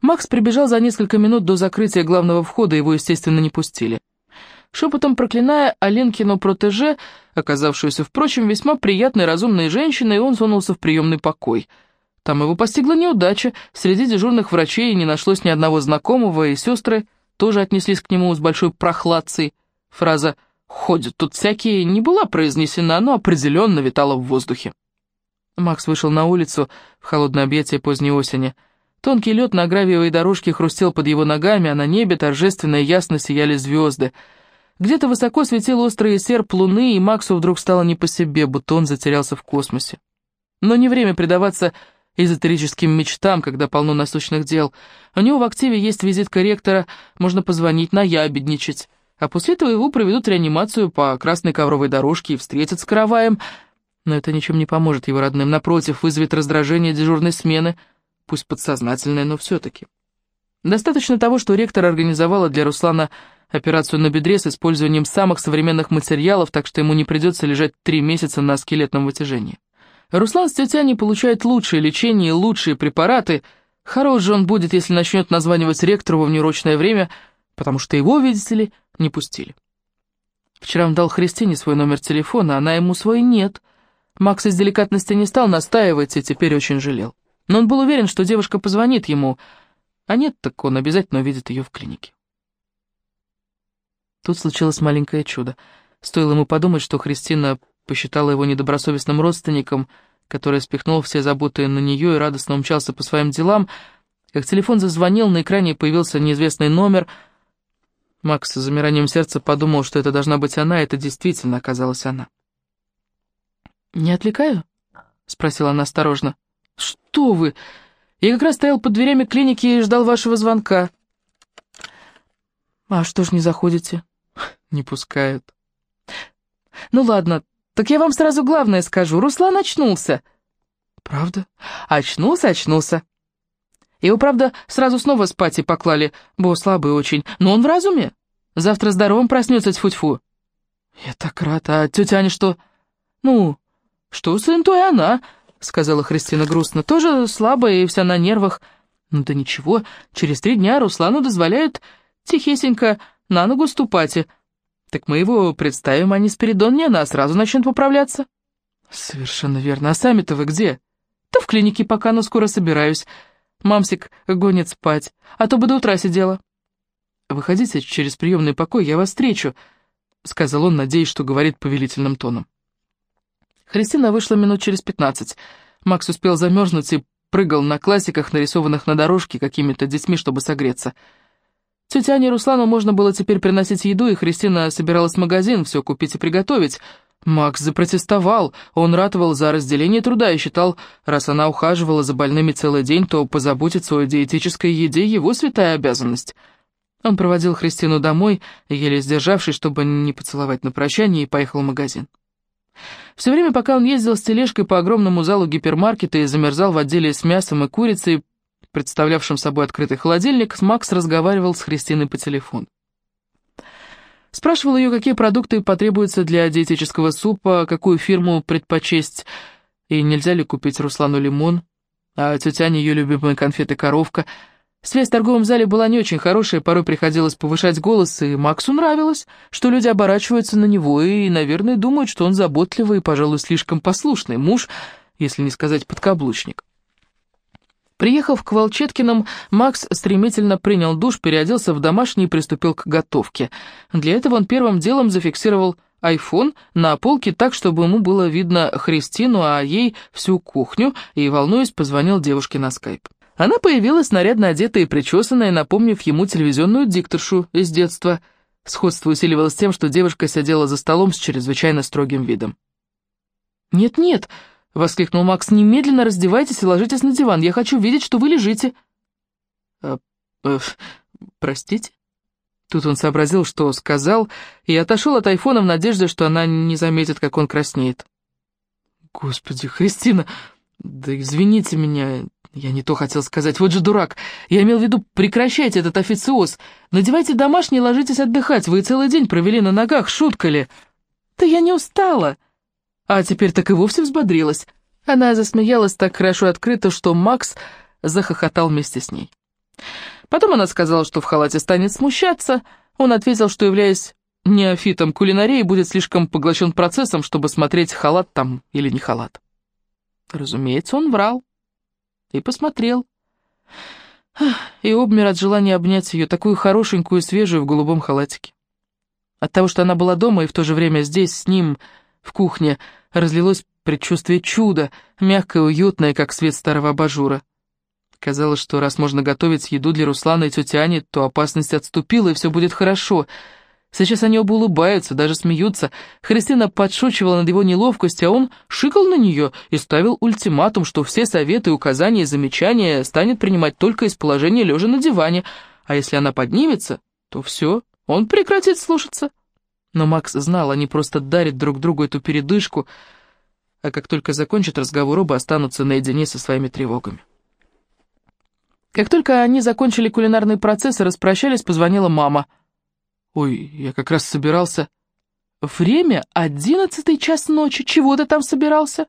Макс прибежал за несколько минут до закрытия главного входа, его, естественно, не пустили. Шепотом проклиная Аленкину протеже, оказавшуюся, впрочем, весьма приятной разумной женщиной, он сунулся в приемный покой. Там его постигла неудача, среди дежурных врачей не нашлось ни одного знакомого, и сестры тоже отнеслись к нему с большой прохладцей. Фраза «ходят тут всякие» не была произнесена, но определенно витала в воздухе. Макс вышел на улицу в холодное объятие поздней осени. Тонкий лед на гравиевой дорожке хрустел под его ногами, а на небе торжественно и ясно сияли звезды. Где-то высоко светил острый серп луны, и Максу вдруг стало не по себе, будто он затерялся в космосе. Но не время предаваться эзотерическим мечтам, когда полно насущных дел. У него в активе есть визитка ректора, можно позвонить, наябедничать. А после этого его проведут реанимацию по красной ковровой дорожке и встретят с караваем. Но это ничем не поможет его родным. Напротив, вызовет раздражение дежурной смены, пусть подсознательное, но все-таки. Достаточно того, что ректор организовала для Руслана операцию на бедре с использованием самых современных материалов, так что ему не придется лежать три месяца на скелетном вытяжении. Руслан с тетяней получает лучшее лечение и лучшие препараты. Хорош же он будет, если начнет названивать ректору во внеурочное время, потому что его, видите ли, не пустили. Вчера он дал Христине свой номер телефона, она ему свой нет. Макс из деликатности не стал настаивать и теперь очень жалел. Но он был уверен, что девушка позвонит ему, а нет, так он обязательно увидит ее в клинике. Тут случилось маленькое чудо. Стоило ему подумать, что Христина посчитала его недобросовестным родственником, который спихнул все заботы на нее и радостно умчался по своим делам. Как телефон зазвонил, на экране появился неизвестный номер. Макс с замиранием сердца подумал, что это должна быть она, и это действительно оказалась она. «Не отвлекаю?» — спросила она осторожно. «Что вы? Я как раз стоял под дверями клиники и ждал вашего звонка». «А что ж не заходите?» «Не пускают». «Ну ладно, так я вам сразу главное скажу. Руслан очнулся». «Правда?» «Очнулся, очнулся». Его, правда, сразу снова спать и поклали, бо слабый очень, но он в разуме. Завтра здоровым проснется тьфу-тьфу. Я так рад, а тетя Аня что? Ну, что сын, то и она, сказала Христина грустно, тоже слабая и вся на нервах. Ну да ничего, через три дня Руслану дозволяют тихесенько на ногу ступать, так мы его представим, а не Спиридон не она, сразу начнет поправляться. Совершенно верно. А сами-то вы где? Да в клинике пока, но скоро собираюсь. Мамсик гонит спать, а то бы до утра сидела. Выходите через приемный покой, я вас встречу, сказал он, надеясь, что говорит повелительным тоном. Христина вышла минут через пятнадцать. Макс успел замерзнуть и прыгал на классиках, нарисованных на дорожке какими-то детьми, чтобы согреться. Тете Ане Руслану можно было теперь приносить еду, и Христина собиралась в магазин все купить и приготовить. Макс запротестовал, он ратовал за разделение труда и считал, раз она ухаживала за больными целый день, то позаботиться о диетической еде его святая обязанность. Он проводил Христину домой, еле сдержавшись, чтобы не поцеловать на прощание, и поехал в магазин. Все время, пока он ездил с тележкой по огромному залу гипермаркета и замерзал в отделе с мясом и курицей, представлявшим собой открытый холодильник, Макс разговаривал с Христиной по телефону. Спрашивал ее, какие продукты потребуются для диетического супа, какую фирму предпочесть, и нельзя ли купить Руслану лимон, а тетя Аня ее любимые конфеты «Коровка». Связь в торговом зале была не очень хорошая, порой приходилось повышать голос, и Максу нравилось, что люди оборачиваются на него и, наверное, думают, что он заботливый и, пожалуй, слишком послушный муж, если не сказать подкаблучник. Приехав к Волчеткиным, Макс стремительно принял душ, переоделся в домашний и приступил к готовке. Для этого он первым делом зафиксировал айфон на полке так, чтобы ему было видно Христину, а ей всю кухню, и, волнуясь, позвонил девушке на скайп. Она появилась нарядно одетая и причесанная, напомнив ему телевизионную дикторшу из детства. Сходство усиливалось тем, что девушка сидела за столом с чрезвычайно строгим видом. «Нет-нет», — воскликнул Макс. «Немедленно раздевайтесь и ложитесь на диван. Я хочу видеть, что вы лежите». «Э, э, простите?» Тут он сообразил, что сказал, и отошел от айфона в надежде, что она не заметит, как он краснеет. «Господи, Христина, да извините меня, я не то хотел сказать, вот же дурак. Я имел в виду, прекращайте этот официоз. Надевайте домашний и ложитесь отдыхать, вы целый день провели на ногах, шутка ли?» «Да я не устала!» А теперь так и вовсе взбодрилась. Она засмеялась так хорошо открыто, что Макс захохотал вместе с ней. Потом она сказала, что в халате станет смущаться. Он ответил, что, являясь неофитом кулинарии, будет слишком поглощен процессом, чтобы смотреть, халат там или не халат. Разумеется, он врал. И посмотрел. И обмер от желания обнять ее, такую хорошенькую свежую в голубом халатике. От того, что она была дома и в то же время здесь, с ним, в кухне, разлилось предчувствие чуда, мягкое уютное, как свет старого абажура. Казалось, что раз можно готовить еду для Руслана и тети Ани, то опасность отступила, и все будет хорошо. Сейчас они оба улыбаются, даже смеются. Христина подшучивала над его неловкостью, а он шикал на нее и ставил ультиматум, что все советы, указания и замечания станет принимать только из положения лежа на диване, а если она поднимется, то все, он прекратит слушаться. Но Макс знал, они просто дарят друг другу эту передышку, а как только закончат разговор, оба останутся наедине со своими тревогами. Как только они закончили кулинарный процесс и распрощались, позвонила мама. «Ой, я как раз собирался...» «Время — одиннадцатый час ночи. Чего ты там собирался?»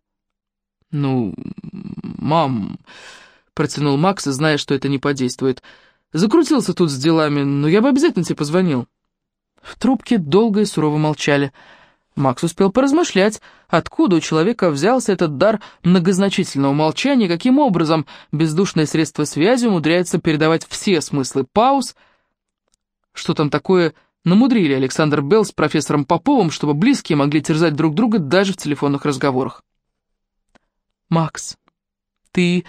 «Ну, мам...» — протянул Макс, зная, что это не подействует. «Закрутился тут с делами, но я бы обязательно тебе позвонил». В трубке долго и сурово молчали. Макс успел поразмышлять, откуда у человека взялся этот дар многозначительного молчания, каким образом бездушное средство связи умудряется передавать все смыслы пауз. Что там такое намудрили Александр Белл с профессором Поповым, чтобы близкие могли терзать друг друга даже в телефонных разговорах. «Макс, ты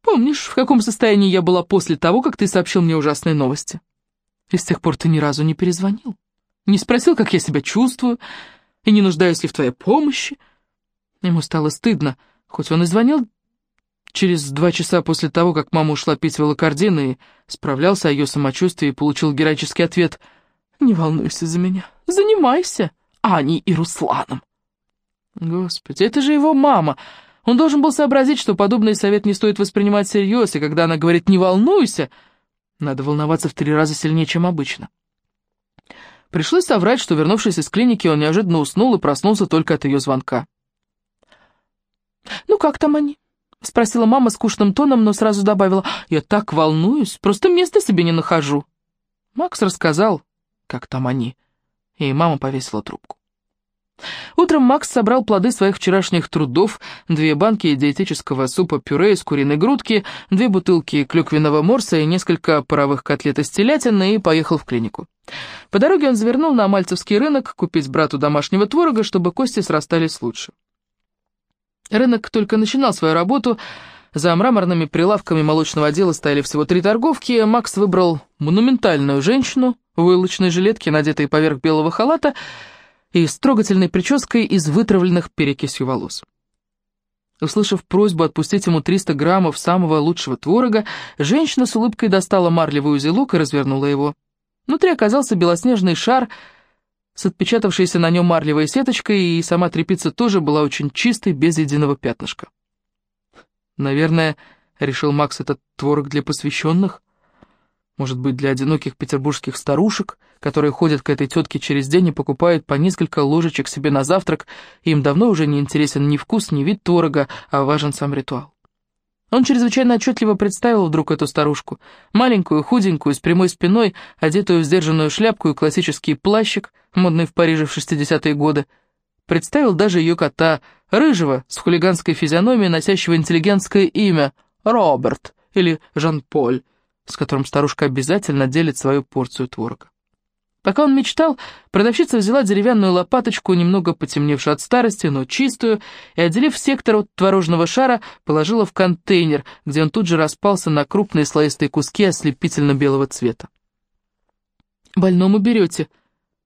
помнишь, в каком состоянии я была после того, как ты сообщил мне ужасные новости? И с тех пор ты ни разу не перезвонил, не спросил, как я себя чувствую, и не нуждаюсь ли в твоей помощи. Ему стало стыдно, хоть он и звонил через два часа после того, как мама ушла пить волокордин и справлялся о ее самочувствии и получил героический ответ «Не волнуйся за меня, занимайся Аней и Русланом». Господи, это же его мама. Он должен был сообразить, что подобный совет не стоит воспринимать всерьез, и когда она говорит «не волнуйся», надо волноваться в три раза сильнее, чем обычно. Пришлось соврать, что, вернувшись из клиники, он неожиданно уснул и проснулся только от ее звонка. «Ну как там они?» — спросила мама скучным тоном, но сразу добавила. «Я так волнуюсь, просто места себе не нахожу». Макс рассказал, как там они, и мама повесила трубку. Утром Макс собрал плоды своих вчерашних трудов, две банки диетического супа-пюре из куриной грудки, две бутылки клюквенного морса и несколько паровых котлет из телятины и поехал в клинику. По дороге он завернул на Мальцевский рынок купить брату домашнего творога, чтобы кости срастались лучше. Рынок только начинал свою работу, за мраморными прилавками молочного отдела стояли всего три торговки, Макс выбрал монументальную женщину в войлочной жилетке, надетой поверх белого халата, и с трогательной прической из вытравленных перекисью волос. Услышав просьбу отпустить ему 300 граммов самого лучшего творога, женщина с улыбкой достала марлевый узелок и развернула его. Внутри оказался белоснежный шар с отпечатавшейся на нем марлевой сеточкой, и сама тряпица тоже была очень чистой, без единого пятнышка. «Наверное, — решил Макс, — этот творог для посвященных?» Может быть, для одиноких петербургских старушек, которые ходят к этой тетке через день и покупают по несколько ложечек себе на завтрак, им давно уже не интересен ни вкус, ни вид творога, а важен сам ритуал. Он чрезвычайно отчетливо представил вдруг эту старушку, маленькую, худенькую, с прямой спиной, одетую в сдержанную шляпку и классический плащик, модный в Париже в 60-е годы. Представил даже ее кота, рыжего, с хулиганской физиономией, носящего интеллигентское имя, Роберт или Жан-Поль, с которым старушка обязательно делит свою порцию творога. Пока он мечтал, продавщица взяла деревянную лопаточку, немного потемневшую от старости, но чистую, и, отделив сектор от творожного шара, положила в контейнер, где он тут же распался на крупные слоистые куски ослепительно-белого цвета. «Больному берете?» —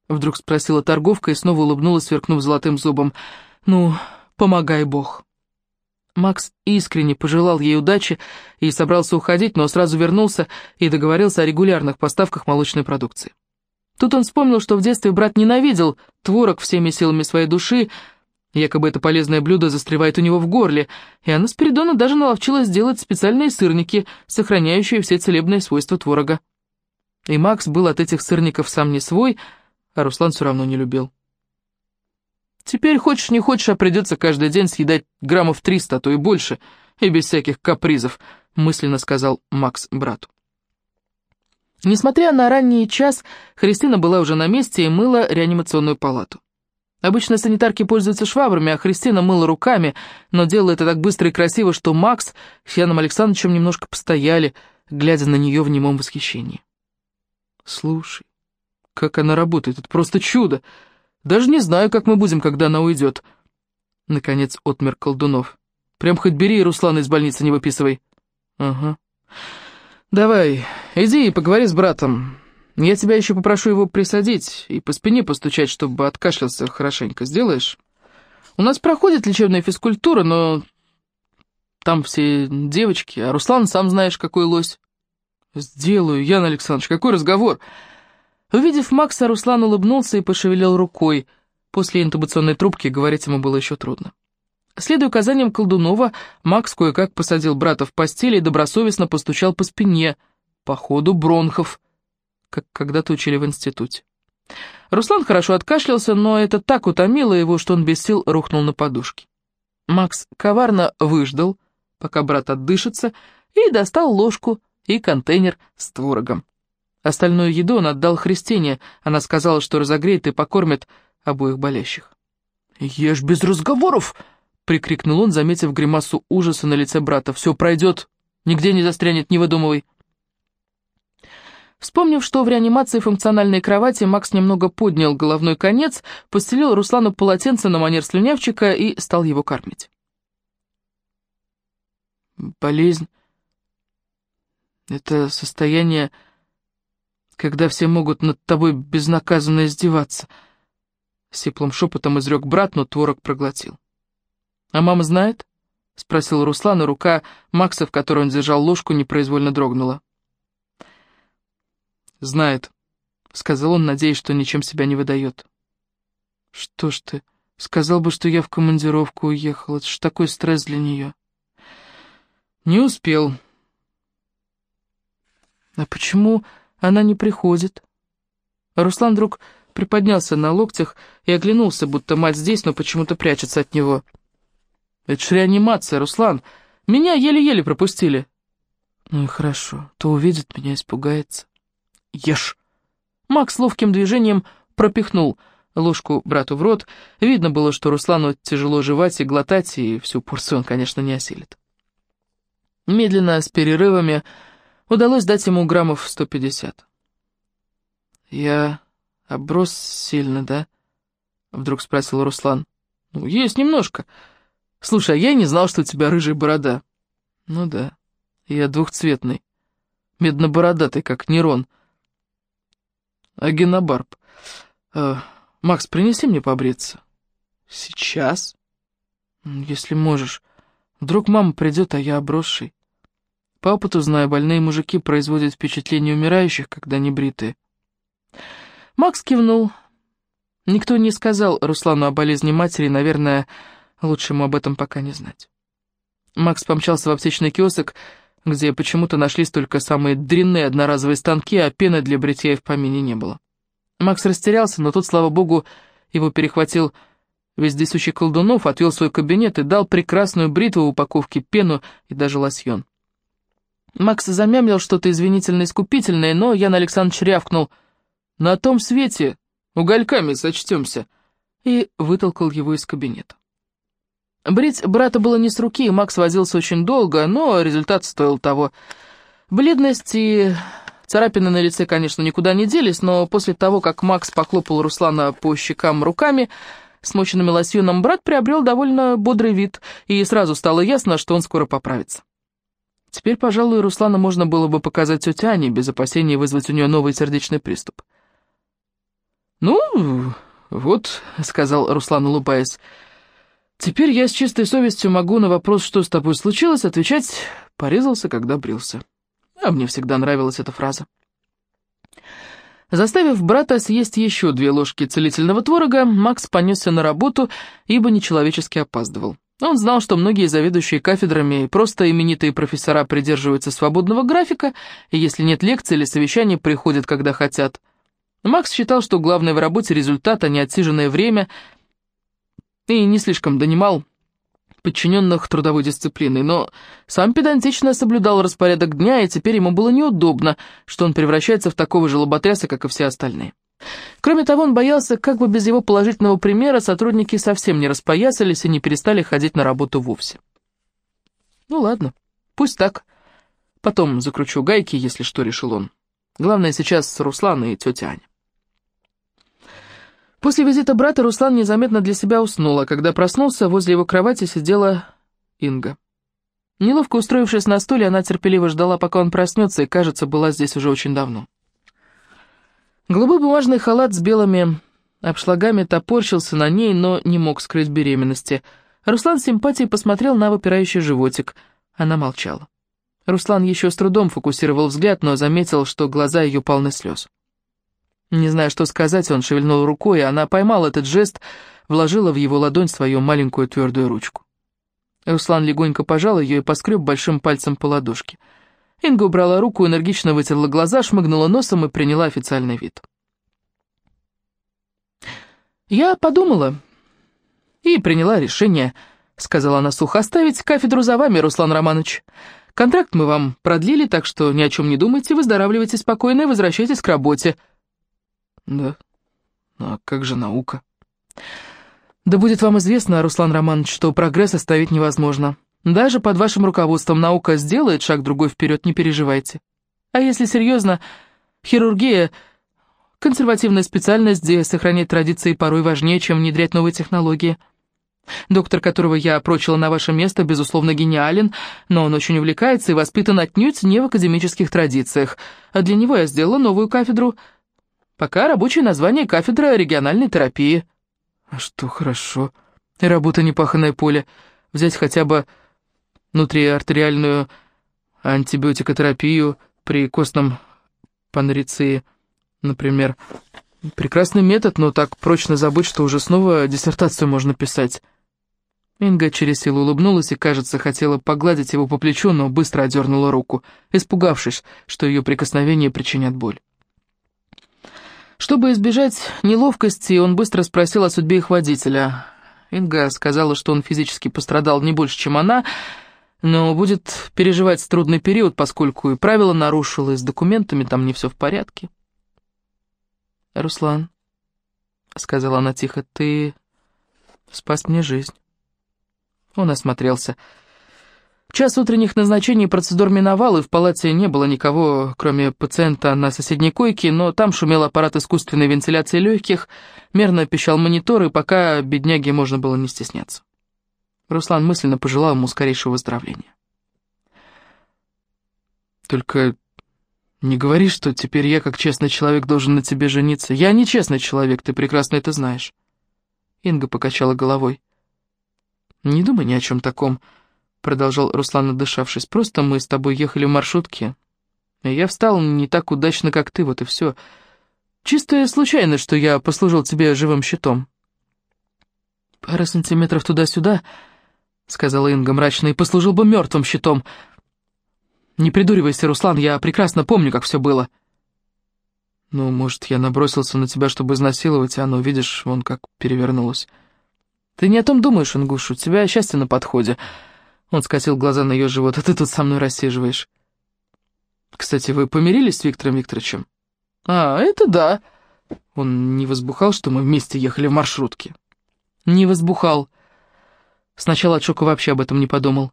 вдруг спросила торговка и снова улыбнулась, сверкнув золотым зубом. «Ну, помогай Бог». Макс искренне пожелал ей удачи и собрался уходить, но сразу вернулся и договорился о регулярных поставках молочной продукции. Тут он вспомнил, что в детстве брат ненавидел творог всеми силами своей души, якобы это полезное блюдо застревает у него в горле, и Анна Спиридона даже наловчилась сделать специальные сырники, сохраняющие все целебные свойства творога. И Макс был от этих сырников сам не свой, а Руслан все равно не любил. Теперь, хочешь не хочешь, а придется каждый день съедать граммов триста, а то и больше, и без всяких капризов», — мысленно сказал Макс брату. Несмотря на ранний час, Христина была уже на месте и мыла реанимационную палату. Обычно санитарки пользуются швабрами, а Христина мыла руками, но делала это так быстро и красиво, что Макс с Яном Александровичем немножко постояли, глядя на нее в немом восхищении. «Слушай, как она работает, это просто чудо! Даже не знаю, как мы будем, когда она уйдет!» Наконец отмер Колдунов. «Прям хоть бери Руслана из больницы, не выписывай!» «Ага. Давай, иди и поговори с братом. Я тебя еще попрошу его присадить и по спине постучать, чтобы откашлялся хорошенько. Сделаешь? У нас проходит лечебная физкультура, но там все девочки, а Руслан, сам знаешь, какой лось. Сделаю, Ян Александрович, какой разговор? Увидев Макса, Руслан улыбнулся и пошевелил рукой. После интубационной трубки говорить ему было еще трудно. Следуя указаниям Колдунова, Макс кое-как посадил брата в постель и добросовестно постучал по спине, по ходу бронхов как когда-то учили в институте. Руслан хорошо откашлялся, но это так утомило его, что он без сил рухнул на подушке. Макс коварно выждал, пока брат отдышится, и достал ложку и контейнер с творогом. Остальную еду он отдал Христине, она сказала, что разогреет и покормит обоих болящих. «Ешь без разговоров!» — прикрикнул он, заметив гримасу ужаса на лице брата. «Все пройдет, нигде не застрянет, не выдумывай». Вспомнив, что в реанимации функциональной кровати Макс немного поднял головной конец, постелил Руслану полотенце на манер слюнявчика и стал его кормить. Болезнь — это состояние, когда все могут над тобой безнаказанно издеваться. Сиплым шепотом изрек брат, но творог проглотил. «А мама знает?» — спросил Руслан, и рука Макса, в которой он держал ложку, непроизвольно дрогнула. «Знает», — сказал он, надеясь, что ничем себя не выдает. «Что ж ты, сказал бы, что я в командировку уехал, это ж такой стресс для нее». «Не успел». «А почему она не приходит?» Руслан вдруг приподнялся на локтях и оглянулся, будто мать здесь, но почему-то прячется от него. «Это ж реанимация, Руслан. Меня еле-еле пропустили». «Ну и хорошо, то увидит меня, испугается». Ешь!» Макс ловким движением пропихнул ложку брату в рот. Видно было, что Руслану тяжело жевать и глотать, и всю порцию он, конечно, не осилит. Медленно, с перерывами, удалось дать ему граммов 150. «Я оброс сильно, да?» — вдруг спросил Руслан. «Ну, есть немножко. Слушай, а я не знал, что у тебя рыжая борода». «Ну да, я двухцветный. Медно-бородатый, как Нерон». Агенобарб. Э, Макс, принеси мне побриться. Сейчас? Если можешь. Вдруг мама придет, а я обросший. По опыту знаю, больные мужики производят впечатление умирающих, когда не бритые. Макс кивнул. Никто не сказал Руслану о болезни матери, наверное, лучше ему об этом пока не знать. Макс помчался в аптечный киосок, где почему-то нашлись только самые дрянные одноразовые станки, а пены для бритья и в помине не было. Макс растерялся, но тут, слава богу, его перехватил вездесущий колдунов, отвел свой кабинет и дал прекрасную бритву в упаковке, пену и даже лосьон. Макс замямлил что-то извинительно-искупительное, но Ян Александрович рявкнул «На том свете угольками сочтемся» и вытолкал его из кабинета. Брить брата было не с руки, и Макс возился очень долго, но результат стоил того. Бледность и царапины на лице, конечно, никуда не делись, но после того, как Макс поклопал Руслана по щекам руками, смоченными лосьоном, брат приобрел довольно бодрый вид, и сразу стало ясно, что он скоро поправится. Теперь, пожалуй, Руслана можно было бы показать тете Ане, без опасения вызвать у нее новый сердечный приступ. «Ну, вот», — сказал Руслан, улыбаясь, — Теперь я с чистой совестью могу на вопрос, что с тобой случилось, отвечать «порезался, когда брился». А мне всегда нравилась эта фраза. Заставив брата съесть еще две ложки целительного творога, Макс понесся на работу, ибо нечеловечески опаздывал. Он знал, что многие заведующие кафедрами и просто именитые профессора придерживаются свободного графика, и если нет лекций или совещаний, приходят, когда хотят. Макс считал, что главное в работе результат, а не отсиженное время, и не слишком донимал подчиненных трудовой дисциплиной, но сам педантично соблюдал распорядок дня, и теперь ему было неудобно, что он превращается в такого же лоботряса, как и все остальные. Кроме того, он боялся, как бы без его положительного примера сотрудники совсем не распоясались и не перестали ходить на работу вовсе. Ну ладно, пусть так. Потом закручу гайки, если что, решил он. Главное сейчас Руслан и тетя Аня. После визита брата Руслан незаметно для себя уснул, а когда проснулся, возле его кровати сидела Инга. Неловко устроившись на стуле, она терпеливо ждала, пока он проснется, и, кажется, была здесь уже очень давно. Голубой бумажный халат с белыми обшлагами топорщился на ней, но не мог скрыть беременности. Руслан с симпатией посмотрел на выпирающий животик. Она молчала. Руслан еще с трудом фокусировал взгляд, но заметил, что глаза ее полны слез. Не зная, что сказать, он шевельнул рукой, и она поймала этот жест, вложила в его ладонь свою маленькую твердую ручку. Руслан легонько пожал ее и поскреб большим пальцем по ладошке. Инга убрала руку, энергично вытерла глаза, шмыгнула носом и приняла официальный вид. «Я подумала и приняла решение», — сказала она сухо, — «оставить кафедру за вами, Руслан Романович. Контракт мы вам продлили, так что ни о чем не думайте, выздоравливайте спокойно и возвращайтесь к работе». Да. Ну, а как же наука? Да будет вам известно, Руслан Романович, что прогресс оставить невозможно. Даже под вашим руководством наука сделает шаг другой вперед, не переживайте. А если серьезно, хирургия — консервативная специальность, где сохранять традиции порой важнее, чем внедрять новые технологии. Доктор, которого я прочила на ваше место, безусловно, гениален, но он очень увлекается и воспитан отнюдь не в академических традициях. А для него я сделала новую кафедру — Пока рабочее название кафедра региональной терапии. А что хорошо. И работа непаханное поле. Взять хотя бы внутриартериальную антибиотикотерапию при костном панриции, например. Прекрасный метод, но так прочно забыть, что уже снова диссертацию можно писать. Инга через силу улыбнулась и, кажется, хотела погладить его по плечу, но быстро одернула руку, испугавшись, что ее прикосновение причинят боль. Чтобы избежать неловкости, он быстро спросил о судьбе их водителя. Инга сказала, что он физически пострадал не больше, чем она, но будет переживать трудный период, поскольку и правила нарушил, и с документами там не все в порядке. «Руслан», — сказала она тихо, — «ты спас мне жизнь». Он осмотрелся. Час утренних назначений процедур миновал, и в палате не было никого, кроме пациента на соседней койке, но там шумел аппарат искусственной вентиляции легких, мерно пищал монитор, и пока бедняге можно было не стесняться. Руслан мысленно пожелал ему скорейшего выздоровления. «Только не говори, что теперь я, как честный человек, должен на тебе жениться. Я не честный человек, ты прекрасно это знаешь». Инга покачала головой. «Не думай ни о чем таком». — продолжал Руслан, отдышавшись. «Просто мы с тобой ехали в маршрутке. Я встал не так удачно, как ты, вот и все. Чистая случайность, что я послужил тебе живым щитом». «Пара сантиметров туда-сюда», — сказала Инга мрачно, — «и послужил бы мертвым щитом. Не придуривайся, Руслан, я прекрасно помню, как все было». «Ну, может, я набросился на тебя, чтобы изнасиловать, а оно, видишь, вон как перевернулось». «Ты не о том думаешь, Ингуш, у тебя счастье на подходе». Он скосил глаза на ее живот. «А ты тут со мной рассиживаешь». «Кстати, вы помирились с Виктором Викторовичем?» «А, это да». Он не возбухал, что мы вместе ехали в маршрутке? «Не возбухал. Сначала от шока вообще об этом не подумал».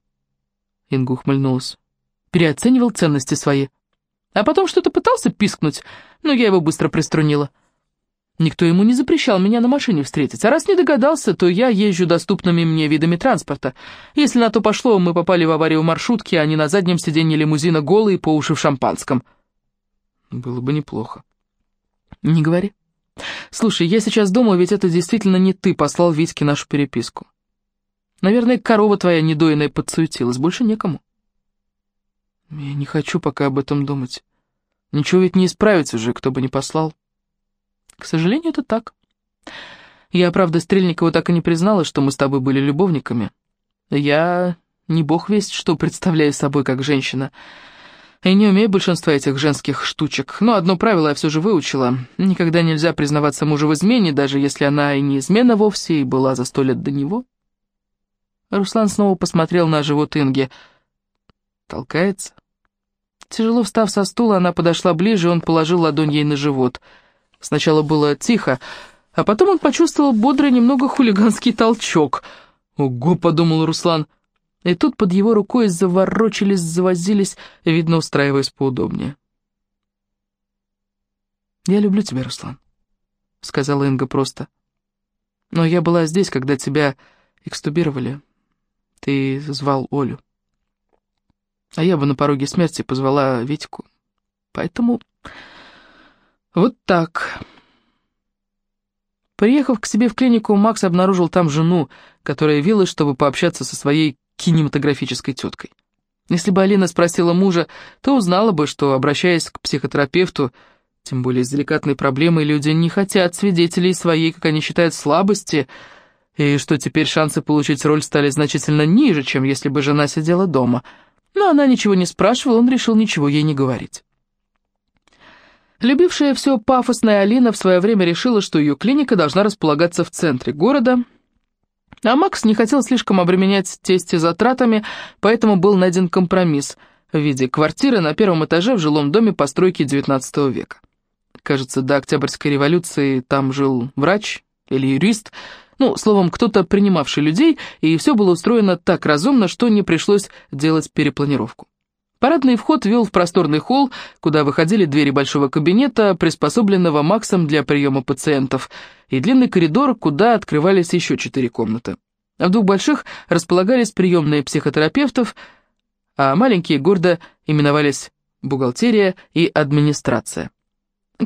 Инга ухмыльнулась. «Переоценивал ценности свои. А потом что-то пытался пискнуть, но я его быстро приструнила». Никто ему не запрещал меня на машине встретить, а раз не догадался, то я езжу доступными мне видами транспорта. Если на то пошло, мы попали в аварию маршрутки, а не на заднем сиденье лимузина голые по уши в шампанском. Было бы неплохо. Не говори. Слушай, я сейчас думаю, ведь это действительно не ты послал Витьке нашу переписку. Наверное, корова твоя недоенная подсуетилась, больше некому. Я не хочу пока об этом думать. Ничего ведь не исправить уже, кто бы не послал. К сожалению, это так. Я, правда, Стрельникову так и не признала, что мы с тобой были любовниками. Я не бог весть, что представляю собой как женщина. И не умею большинства этих женских штучек. Но одно правило я все же выучила. Никогда нельзя признаваться мужу в измене, даже если она и не измена вовсе, и была за сто лет до него. Руслан снова посмотрел на живот Инги. Толкается. Тяжело встав со стула, она подошла ближе, и он положил ладонь ей на живот. Сначала было тихо, а потом он почувствовал бодрый, немного хулиганский толчок. «Ого!» — подумал Руслан. И тут под его рукой заворочились, завозились, видно, устраиваясь поудобнее. «Я люблю тебя, Руслан», — сказала Инга просто. «Но я была здесь, когда тебя экстубировали. Ты звал Олю. А я бы на пороге смерти позвала Витьку. Поэтому вот так». Приехав к себе в клинику, Макс обнаружил там жену, которая явилась, чтобы пообщаться со своей кинематографической теткой. Если бы Алина спросила мужа, то узнала бы, что, обращаясь к психотерапевту, тем более с деликатной проблемой, люди не хотят свидетелей своей, как они считают, слабости, и что теперь шансы получить роль стали значительно ниже, чем если бы жена сидела дома. Но она ничего не спрашивала, он решил ничего ей не говорить. Любившая все пафосная Алина в свое время решила, что ее клиника должна располагаться в центре города, а Макс не хотел слишком обременять тесте затратами, поэтому был найден компромисс в виде квартиры на первом этаже в жилом доме постройки XIX века. Кажется, до Октябрьской революции там жил врач или юрист, ну, словом, кто-то принимавший людей, и все было устроено так разумно, что не пришлось делать перепланировку. Парадный вход вел в просторный холл, куда выходили двери большого кабинета, приспособленного Максом для приема пациентов, и длинный коридор, куда открывались еще четыре комнаты. В двух больших располагались приемные психотерапевтов, а маленькие гордо именовались бухгалтерия и администрация.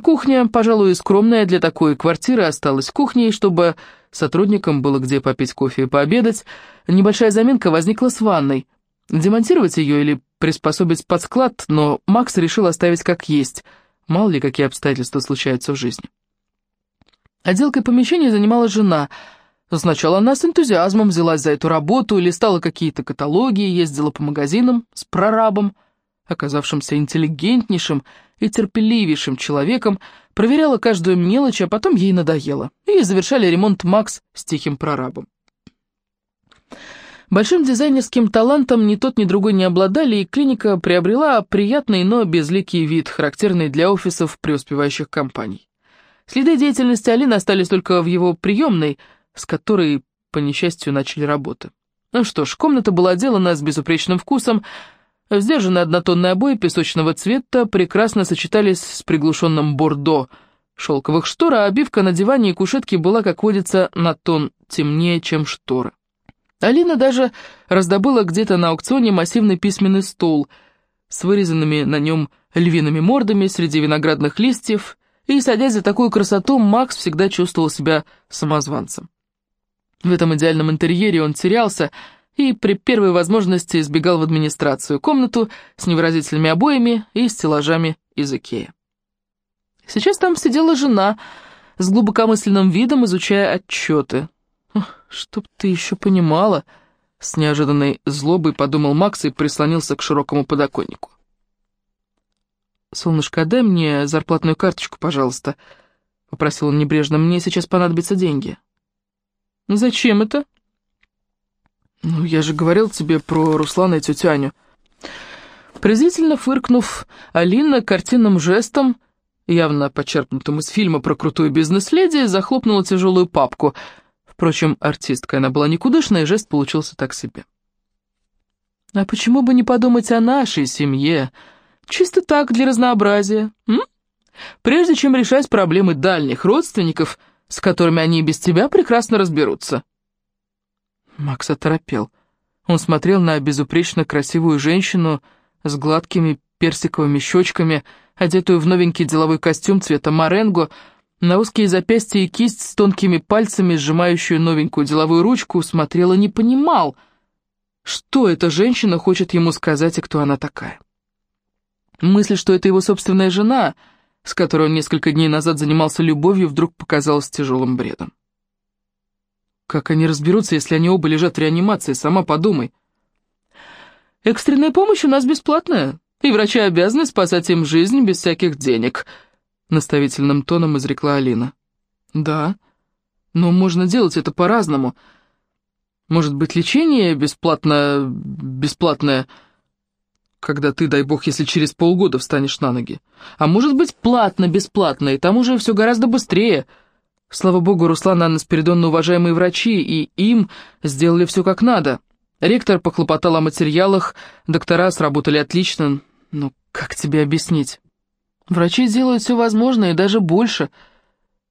Кухня, пожалуй, скромная для такой квартиры, осталась кухней, чтобы сотрудникам было где попить кофе и пообедать. Небольшая заминка возникла с ванной. Демонтировать ее или приспособить под склад, но Макс решил оставить как есть. Мало ли, какие обстоятельства случаются в жизни. Отделкой помещения занималась жена. Сначала она с энтузиазмом взялась за эту работу, листала какие-то каталоги, ездила по магазинам с прорабом, оказавшимся интеллигентнейшим и терпеливейшим человеком, проверяла каждую мелочь, а потом ей надоело. И завершали ремонт Макс с тихим прорабом. Большим дизайнерским талантом ни тот, ни другой не обладали, и клиника приобрела приятный, но безликий вид, характерный для офисов преуспевающих компаний. Следы деятельности Алины остались только в его приемной, с которой, по несчастью, начали работы. Ну что ж, комната была отделана с безупречным вкусом, Сдержанные однотонные обои песочного цвета прекрасно сочетались с приглушенным бордо шелковых штор, а обивка на диване и кушетке была, как водится, на тон темнее, чем шторы. Алина даже раздобыла где-то на аукционе массивный письменный стол с вырезанными на нем львиными мордами среди виноградных листьев, и, садясь за такую красоту, Макс всегда чувствовал себя самозванцем. В этом идеальном интерьере он терялся, и при первой возможности избегал в администрацию комнату с невыразительными обоями и стеллажами из Икеи. Сейчас там сидела жена с глубокомысленным видом, изучая отчеты. «Чтоб ты еще понимала», — с неожиданной злобой подумал Макс и прислонился к широкому подоконнику. «Солнышко, дай мне зарплатную карточку, пожалуйста», — попросил он небрежно. «Мне сейчас понадобятся деньги». «Зачем это?» «Ну, я же говорил тебе про Руслана и тетю Аню». Презрительно фыркнув, Алина картинным жестом, явно почерпнутым из фильма про крутую бизнес-леди, захлопнула тяжелую папку — Впрочем, артистка она была никудышная, и жест получился так себе. «А почему бы не подумать о нашей семье? Чисто так, для разнообразия, м? Прежде чем решать проблемы дальних родственников, с которыми они и без тебя прекрасно разберутся». Макс оторопел. Он смотрел на безупречно красивую женщину с гладкими персиковыми щечками, одетую в новенький деловой костюм цвета моренго, на узкие запястья и кисть с тонкими пальцами, сжимающую новенькую деловую ручку, смотрел и не понимал, что эта женщина хочет ему сказать и кто она такая. Мысль, что это его собственная жена, с которой он несколько дней назад занимался любовью, вдруг показалась тяжелым бредом. Как они разберутся, если они оба лежат в реанимации, сама подумай. Экстренная помощь у нас бесплатная, и врачи обязаны спасать им жизнь без всяких денег —— наставительным тоном изрекла Алина. «Да, но можно делать это по-разному. Может быть, лечение бесплатно... бесплатное, когда ты, дай бог, если через полгода встанешь на ноги. А может быть, платно-бесплатно, и там уже все гораздо быстрее. Слава богу, Руслан Анна Спиридонна уважаемые врачи, и им сделали все как надо. Ректор похлопотал о материалах, доктора сработали отлично. Ну, как тебе объяснить? Врачи делают все возможное и даже больше.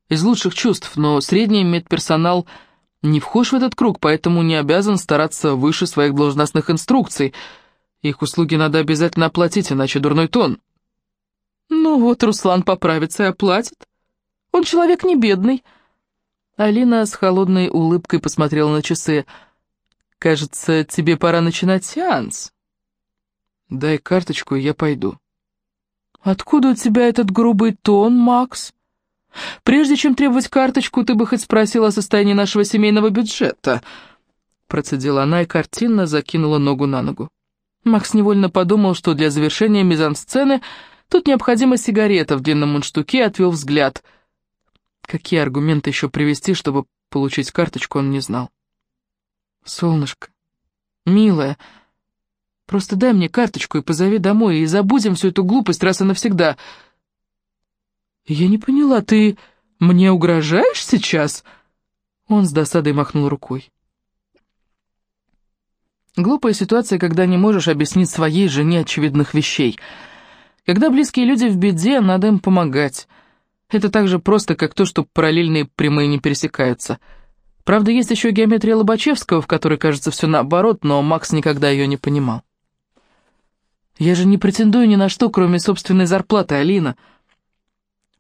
Из лучших чувств, но средний медперсонал не вхож в этот круг, поэтому не обязан стараться выше своих должностных инструкций. Их услуги надо обязательно оплатить, иначе дурной тон. Ну вот, Руслан поправится и оплатит. Он человек не бедный. Алина с холодной улыбкой посмотрела на часы. «Кажется, тебе пора начинать сеанс». «Дай карточку, я пойду». «Откуда у тебя этот грубый тон, Макс?» Прежде чем требовать карточку, ты бы хоть спросил о состоянии нашего семейного бюджета». Процедила она и картинно закинула ногу на ногу. Макс невольно подумал, что для завершения мизансцены тут необходима сигарета в длинном мундштуке и отвел взгляд. Какие аргументы еще привести, чтобы получить карточку, он не знал. «Солнышко, милая, просто дай мне карточку и позови домой, и забудем всю эту глупость раз и навсегда», «Я не поняла, ты мне угрожаешь сейчас?» Он с досадой махнул рукой. Глупая ситуация, когда не можешь объяснить своей жене очевидных вещей. Когда близкие люди в беде, надо им помогать. Это так же просто, как то, что параллельные прямые не пересекаются. Правда, есть еще геометрия Лобачевского, в которой кажется все наоборот, но Макс никогда ее не понимал. «Я же не претендую ни на что, кроме собственной зарплаты, Алина»,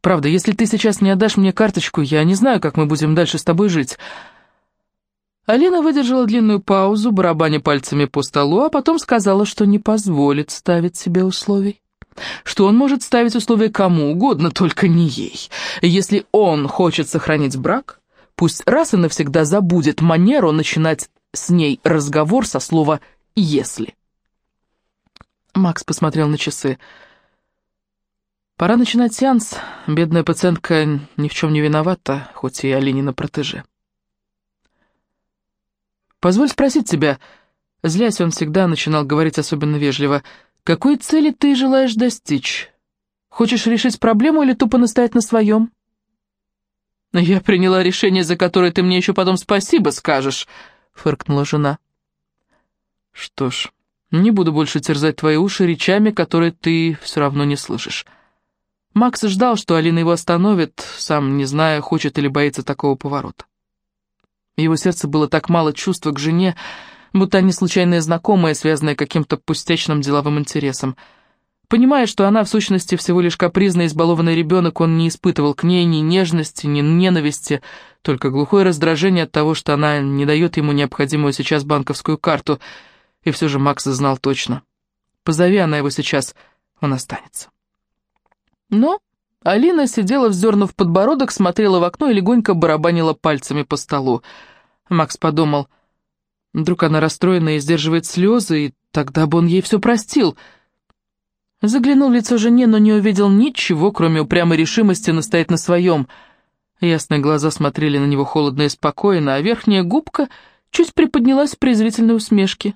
Правда, если ты сейчас не отдашь мне карточку, я не знаю, как мы будем дальше с тобой жить». Алина выдержала длинную паузу, барабаня пальцами по столу, а потом сказала, что не позволит ставить себе условий. Что он может ставить условия кому угодно, только не ей. Если он хочет сохранить брак, пусть раз и навсегда забудет манеру начинать с ней разговор со слова «если». Макс посмотрел на часы. Пора начинать сеанс. Бедная пациентка ни в чем не виновата, хоть и Алинина протеже. «Позволь спросить тебя...» Злясь, он всегда начинал говорить особенно вежливо. «Какой цели ты желаешь достичь? Хочешь решить проблему или тупо настоять на своем?» «Я приняла решение, за которое ты мне еще потом спасибо скажешь», — фыркнула жена. «Что ж, не буду больше терзать твои уши речами, которые ты все равно не слышишь». Макс ждал, что Алина его остановит, сам не зная, хочет или боится такого поворота. Его сердце было так мало чувства к жене, будто они случайные знакомые, связанные каким-то пустячным деловым интересом. Понимая, что она в сущности всего лишь капризный избалованный ребенок, он не испытывал к ней ни нежности, ни ненависти, только глухое раздражение от того, что она не дает ему необходимую сейчас банковскую карту. И все же Макс знал точно. Позови она его сейчас, он останется. Но Алина сидела, вздернув подбородок, смотрела в окно и легонько барабанила пальцами по столу. Макс подумал, вдруг она расстроена и сдерживает слезы, и тогда бы он ей все простил. Заглянул в лицо жене, но не увидел ничего, кроме упрямой решимости настоять на своем. Ясные глаза смотрели на него холодно и спокойно, а верхняя губка чуть приподнялась в презрительной усмешке.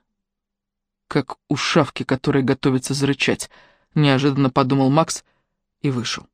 Как у шавки, которая готовится зарычать, неожиданно подумал Макс, и вышел.